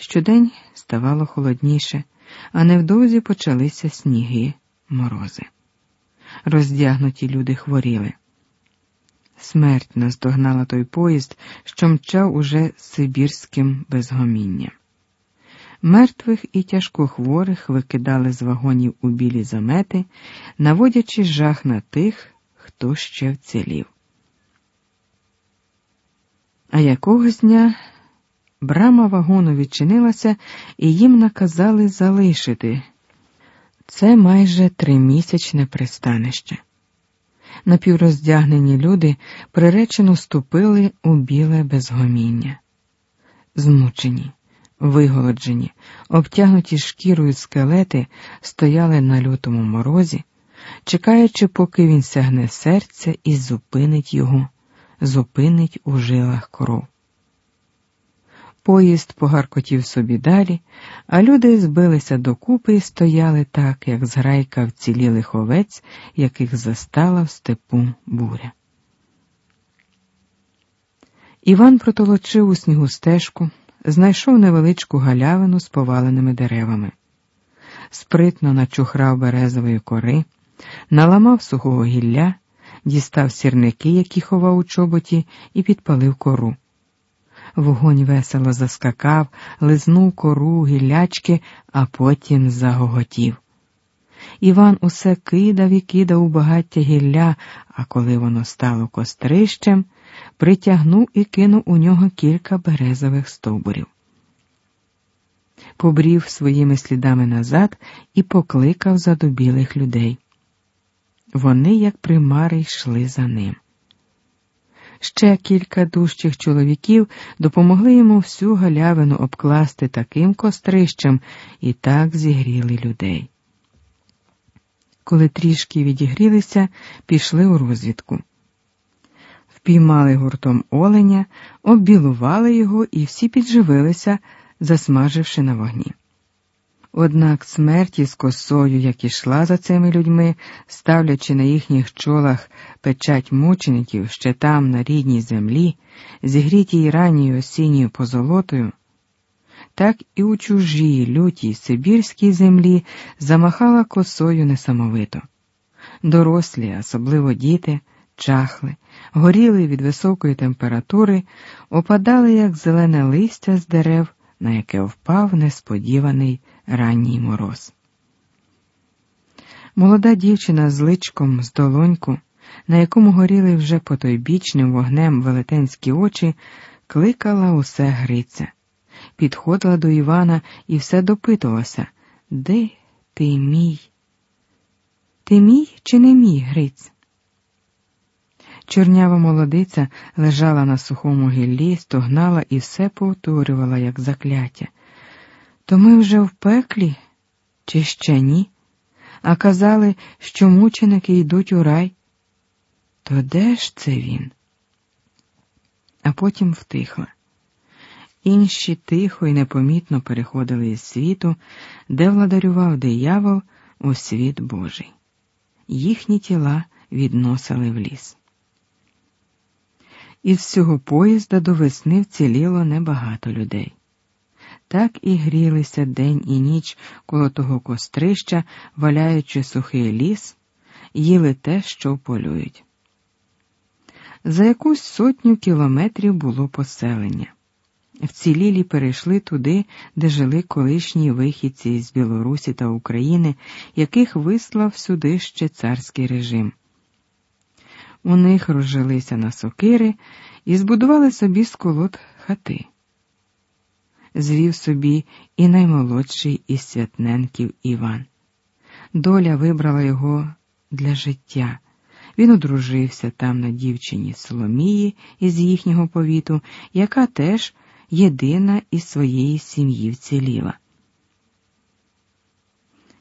Щодень ставало холодніше, а невдовзі почалися сніги, морози. Роздягнуті люди хворіли. Смерть наздогнала той поїзд, що мчав уже сибірським безгомінням. Мертвих і тяжкохворих викидали з вагонів у білі замети, наводячи жах на тих, хто ще вцілів. А якогось дня брама вагону відчинилася, і їм наказали залишити це майже тримісячне пристанище. Напівроздягнені люди приречено ступили у біле безгоміння, змучені, виголоджені, обтягнуті шкірою скелети стояли на лютому морозі, чекаючи, поки він сягне серця і зупинить його, зупинить у жилах кров. Поїзд погаркотів собі далі, а люди збилися докупи і стояли так, як зграйка вцілілих овець, яких застала в степу буря. Іван протолочив у снігу стежку, знайшов невеличку галявину з поваленими деревами, спритно начухрав березової кори, наламав сухого гілля, дістав сірники, які ховав у чоботі, і підпалив кору. Вогонь весело заскакав, лизнув кору, гіллячки, а потім загоготів. Іван усе кидав і кидав у багаття гілля, а коли воно стало кострищем, притягнув і кинув у нього кілька березових стовбурів. Побрів своїми слідами назад і покликав задубілих людей. Вони, як примари, йшли за ним. Ще кілька дужчих чоловіків допомогли йому всю галявину обкласти таким кострищем і так зігріли людей. Коли трішки відігрілися, пішли у розвідку. Впіймали гуртом оленя, оббілували його і всі підживилися, засмаживши на вогні. Однак смерті з косою, як ішла за цими людьми, ставлячи на їхніх чолах печать мучеників ще там, на рідній землі, зігрітій ранньою осінньою позолотою, так і у чужій лютій Сибірській землі замахала косою несамовито. Дорослі, особливо діти, чахли, горіли від високої температури, опадали, як зелене листя з дерев, на яке впав несподіваний ранній мороз. Молода дівчина з личком, з долоньку, на якому горіли вже потойбічним вогнем велетенські очі, кликала усе Гриця, підходила до Івана і все допитувалася Де ти мій? Ти мій чи не мій Гриць? Чорнява молодиця лежала на сухому гіллі, стогнала і все повторювала, як закляття. То ми вже в пеклі, чи ще ні? А казали, що мученики йдуть у рай. То де ж це він? А потім втихла. Інші тихо і непомітно переходили із світу, де владарював диявол у світ Божий. Їхні тіла відносили в ліс. Із всього поїзда до весни вціліло небагато людей. Так і грілися день і ніч коло того кострища, валяючи сухий ліс, їли те, що полюють. За якусь сотню кілометрів було поселення. Вцілілі перейшли туди, де жили колишні вихідці з Білорусі та України, яких вислав сюди ще царський режим. У них розжилися на сокири і збудували собі з колод хати. Звів собі і наймолодший із святненків Іван. Доля вибрала його для життя. Він одружився там на дівчині Соломії із їхнього повіту, яка теж єдина із своєї сім'ї вціліла.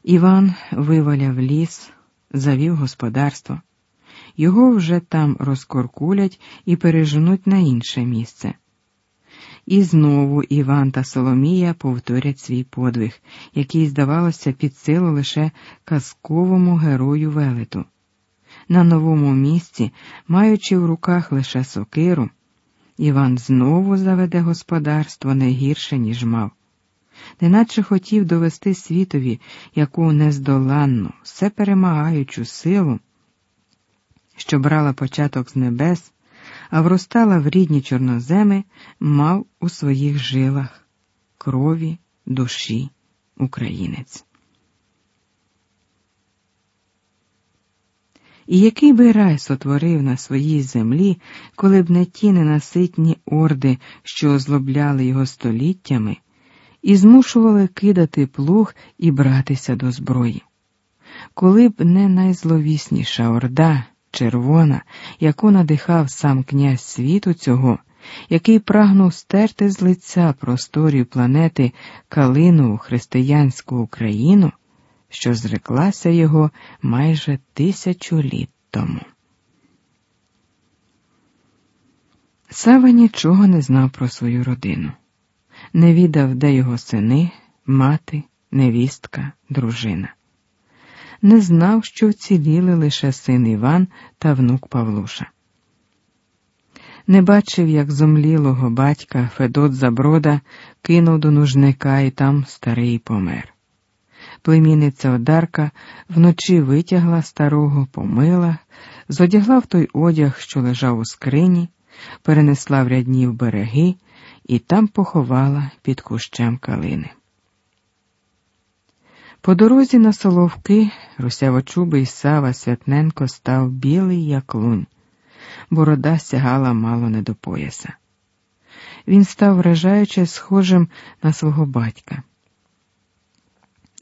Іван виваляв ліс, завів господарство. Його вже там розкоркулять і переженуть на інше місце. І знову Іван та Соломія повторять свій подвиг, який, здавалося, під силу лише казковому герою велету. На новому місці, маючи в руках лише сокиру, Іван знову заведе господарство не гірше, ніж мав. неначе хотів довести світові яку нездоланну, все перемагаючу силу, що брала початок з небес, а вростала в рідні чорноземи, мав у своїх жилах крові, душі українець. І який би рай сотворив на своїй землі, коли б не ті ненаситні орди, що озлобляли його століттями, і змушували кидати плуг і братися до зброї, коли б не найзловісніша орда, червона, яку надихав сам князь світу цього, який прагнув стерти з лиця просторів планети Калинову християнську Україну що зреклася його майже тисячу літ тому. Сава нічого не знав про свою родину, не відав, де його сини, мати, невістка, дружина. Не знав, що вціліли лише син Іван та внук Павлуша. Не бачив, як зомлілого батька Федот Заброда кинув до нужника і там старий помер. Племінниця Одарка вночі витягла старого, помила, зодягла в той одяг, що лежав у скрині, перенесла в рядні в береги і там поховала під кущем калини. По дорозі на соловки русявочубий Сава Святненко став білий, як лунь, борода сягала мало не до пояса. Він став вражаючи схожим на свого батька.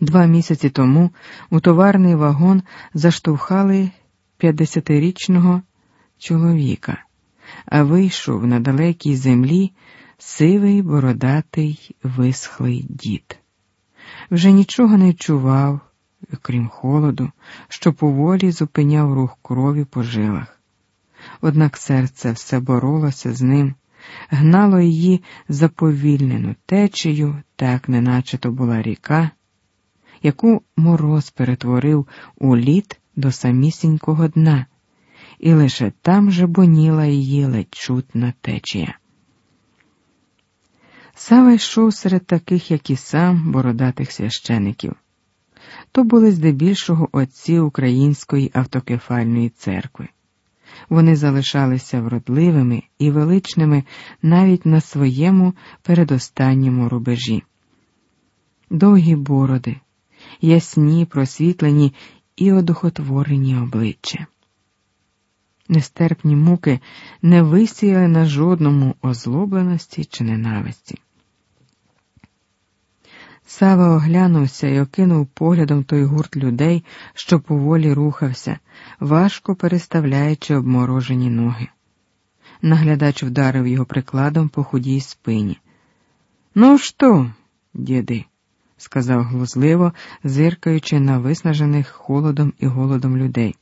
Два місяці тому у товарний вагон заштовхали 50-річного чоловіка, а вийшов на далекій землі сивий бородатий висхлий дід. Вже нічого не чував, крім холоду, що поволі зупиняв рух крові по жилах. Однак серце все боролося з ним, гнало її заповільнену течею, так неначе то була ріка яку мороз перетворив у лід до самісінького дна, і лише там же боніла її ледь чутна течія. Сава йшов серед таких, як і сам, бородатих священиків. То були здебільшого отці Української автокефальної церкви. Вони залишалися вродливими і величними навіть на своєму передостанньому рубежі. Довгі бороди, ясні, просвітлені і одухотворені обличчя. Нестерпні муки не висіяли на жодному озлобленості чи ненависті. Сава оглянувся і окинув поглядом той гурт людей, що поволі рухався, важко переставляючи обморожені ноги. Наглядач вдарив його прикладом по худій спині. Ну що, діди? сказав глузливо, зиркаючи на виснажених холодом і голодом людей.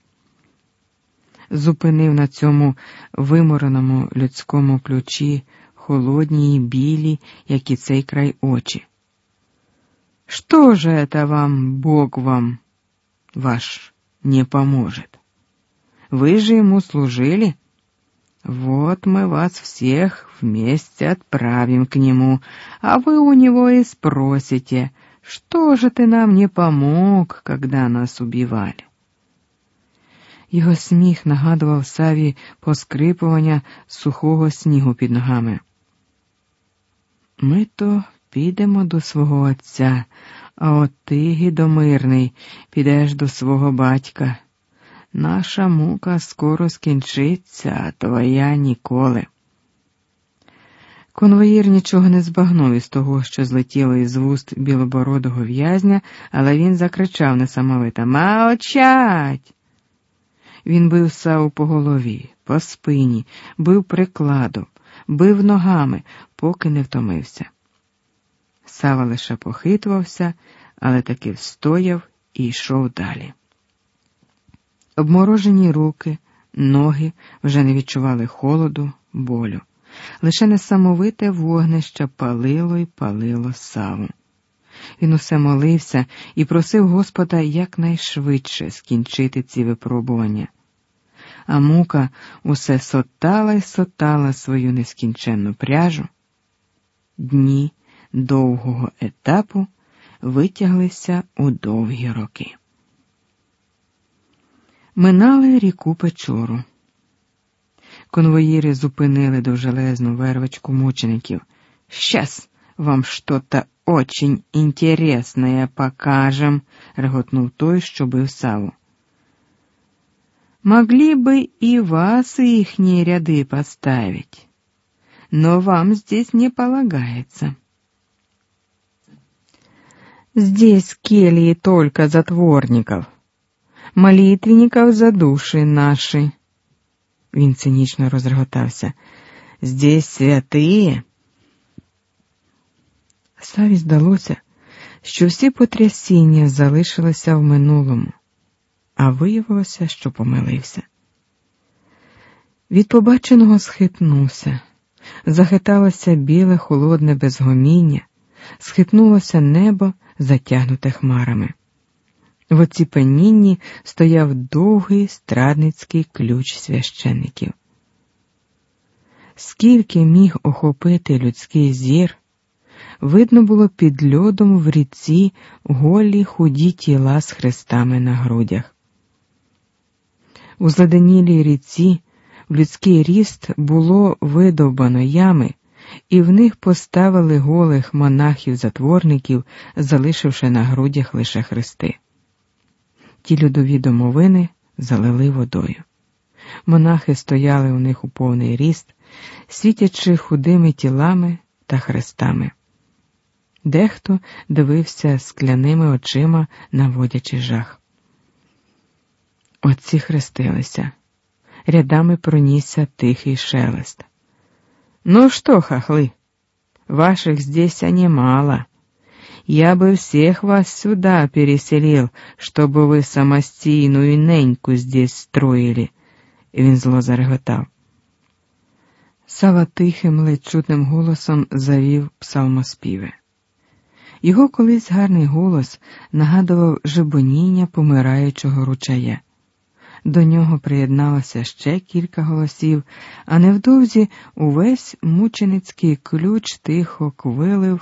Зупинив на цьому вимореному людському ключі холодні й білі, як і цей край очі. Что же это вам, Бог вам, ваш, не поможет? Вы же ему служили? Вот мы вас всех вместе отправим к нему, а вы у него и спросите, что же ты нам не помог, когда нас убивали? Його сміх нагадував саві поскрипування сухого снігу під ногами. Ми то підемо до свого отця, а от ти, гідомирний, підеш до свого батька. Наша мука скоро скінчиться, а твоя ніколи. Конвоїр нічого не збагнув із того, що злетіло із вуст білобородого в'язня, але він закричав несамовито Мовчать! Він бив саву по голові, по спині, бив прикладом, бив ногами, поки не втомився. Сава лише похитувався, але таки встояв і йшов далі. Обморожені руки, ноги вже не відчували холоду, болю. Лише несамовите вогнище палило й палило саву. Він усе молився і просив Господа якнайшвидше скінчити ці випробування. А мука усе сотала й сотала свою нескінченну пряжу. Дні довгого етапу витяглися у довгі роки. Минали ріку Печору. Конвоїри зупинили довжелезну вервочку мучеників. Щас вам что-то очень интересное покажем, реготнув той, що бив саву. Могли бы и вас ихние ряды поставить, но вам здесь не полагается. Здесь кельи только затворников, молитвенников за души наши. Він цинічно розреготався. Здесь святые. Саві здалося, що всі потрясіння залишилися в минулому, а виявилося, що помилився. Від побаченого схитнувся, захиталося біле холодне безгоміння, схитнулося небо, затягнуте хмарами. В оціпенінні стояв довгий страдницький ключ священиків. Скільки міг охопити людський зір, видно було під льодом в ріці голі худі тіла з хрестами на грудях. У зладенілій ріці в людський ріст було видовбано ями, і в них поставили голих монахів-затворників, залишивши на грудях лише хрести. Ті льодові домовини залили водою. Монахи стояли у них у повний ріст, світячи худими тілами та хрестами. Дехто дивився скляними очима, наводячи жах. Отці хрестилися, рядами пронісся тихий шелест. Ну что, хохлы, ваших здесь немало. Я бы всех вас сюда переселил, чтобы вы самостійную неньку здесь строили. Він зло зареготав. Сава тихим, ледь чутним голосом завів псалмоспіви. Його колись гарний голос нагадував жебоніння помираючого ручая. До нього приєдналося ще кілька голосів, а невдовзі увесь мученицький ключ тихо квилив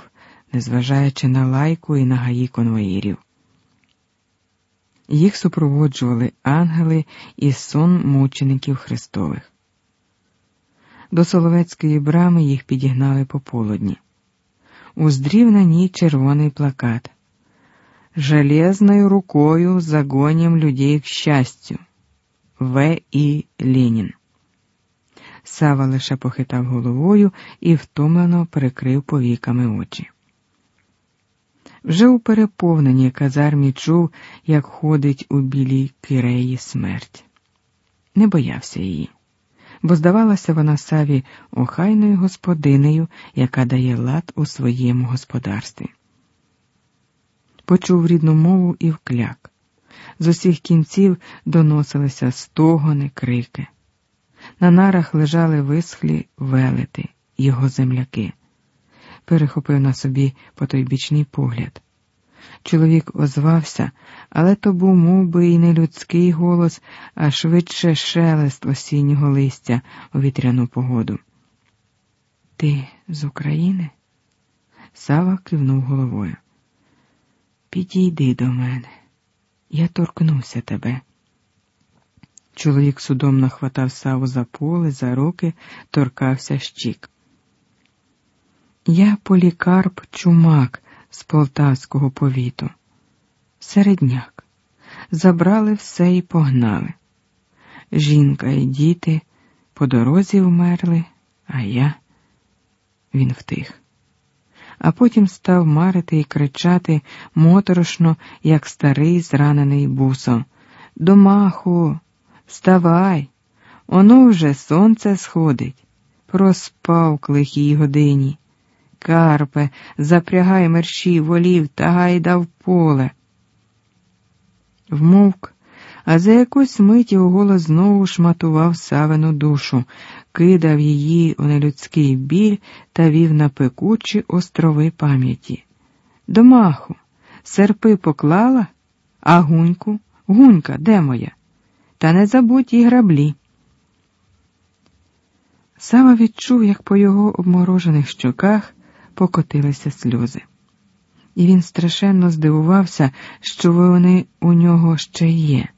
незважаючи на лайку і на гаї конвоїрів. Їх супроводжували ангели і сон мучеників Христових. До Соловецької брами їх підігнали пополудні. Уздрів на ній червоний плакат. Железною рукою загоним людей к щастю. В. І. Ленін. Сава лише похитав головою і втомлено перекрив повіками очі. Вже у переповненій казармі чув, як ходить у білій киреї смерть. Не боявся її, бо здавалася вона Саві охайною господинею, яка дає лад у своєму господарстві. Почув рідну мову і вкляк. З усіх кінців доносилися стогони, крики. На нарах лежали висхлі велети, його земляки перехопив на собі потойбічний погляд. Чоловік озвався, але то був мов би, і не людський голос, а швидше шелест осіннього листя у вітряну погоду. Ти з України? Сава кивнув головою. Підійди до мене, я торкнуся тебе. Чоловік судомно хватав саву за поле, за руки, торкався щік. Я полікарп чумак з полтавського повіту, середняк. Забрали все і погнали. Жінка і діти по дорозі вмерли, а я він втих. А потім став марити і кричати моторошно, як старий зранений бусом. Домаху, вставай, оно вже сонце сходить. Проспав к лихій годині. Карпе, запрягай мерщі волів та гайда в поле. Вмовк, а за якусь мить його голос знову шматував савину душу, кидав її у нелюдський біль та вів на пекучі острови пам'яті. Домаху, серпи поклала, а гуньку, гунька, де моя? Та не забудь і граблі. Сава відчув, як по його обморожених щоках покотилися сльози. І він страшенно здивувався, що вони у нього ще є.